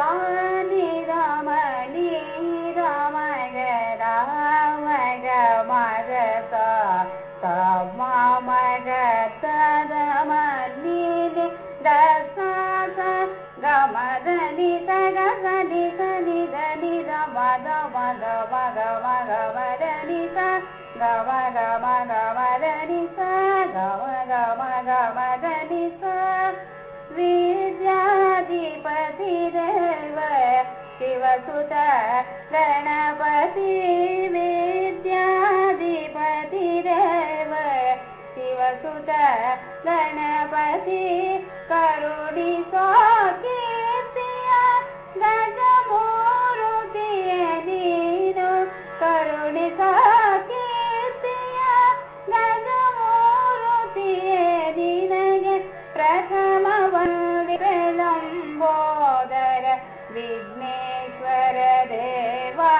ी रमी रमाग रागनि तदानी गवादनि सा गवा गाग गणपति देव शिवसुत गणपति करुणि कीर्तिया गजमूरुतिय नीनु करुणि कीर्तिय गजमूरुतिय निनगे प्रथम लम्बोदर विघ्नेश्वर देवा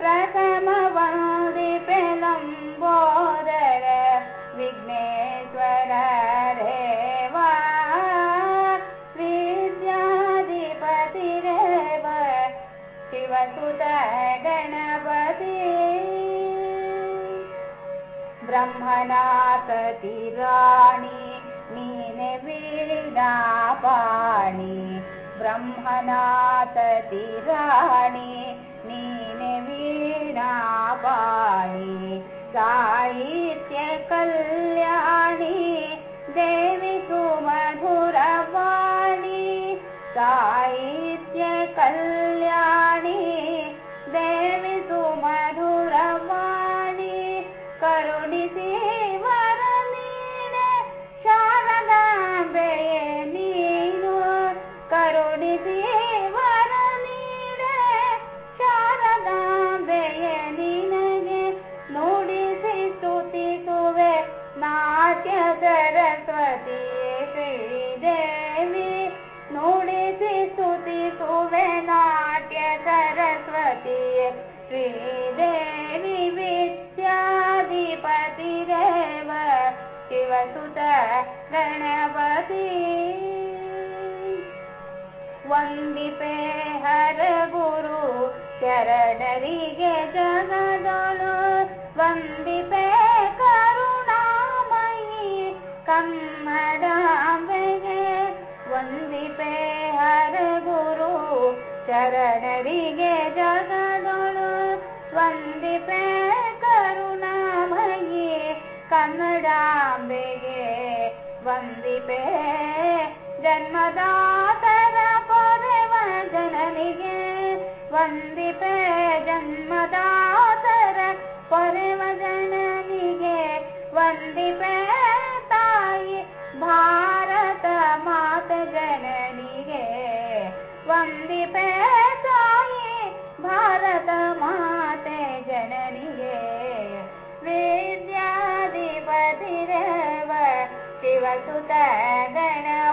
प्रथम वन्दिपे लम्बोदर विघ्नेश्वर देवा विद्याधिपतिरेव शिवसुत गणपति। ब्रह्मणासतिराणि नीने वीणापाणि ब्रह्मणासतिराणि नीने वीणापाणि साहित्यकल्याणि देवि सुमधुरवाणि साहित्यकल्याणि श्रीदे विद्याधिपतिरेव शिवसुत गणपति वन्दिपे हर गुरु शरडरि गे जग विपे करुणाय कम् वन्दिपे हर गुरु शरडरि गे वन्दपे करुणा भगे कन्नडे वन्दीपे जन्मदा तर परे वा जननि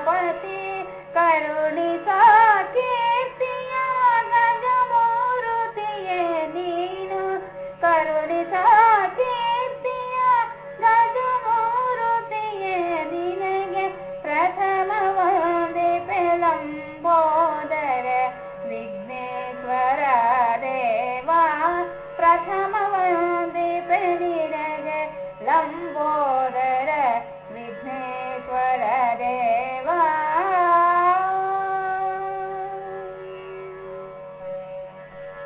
वती करुणि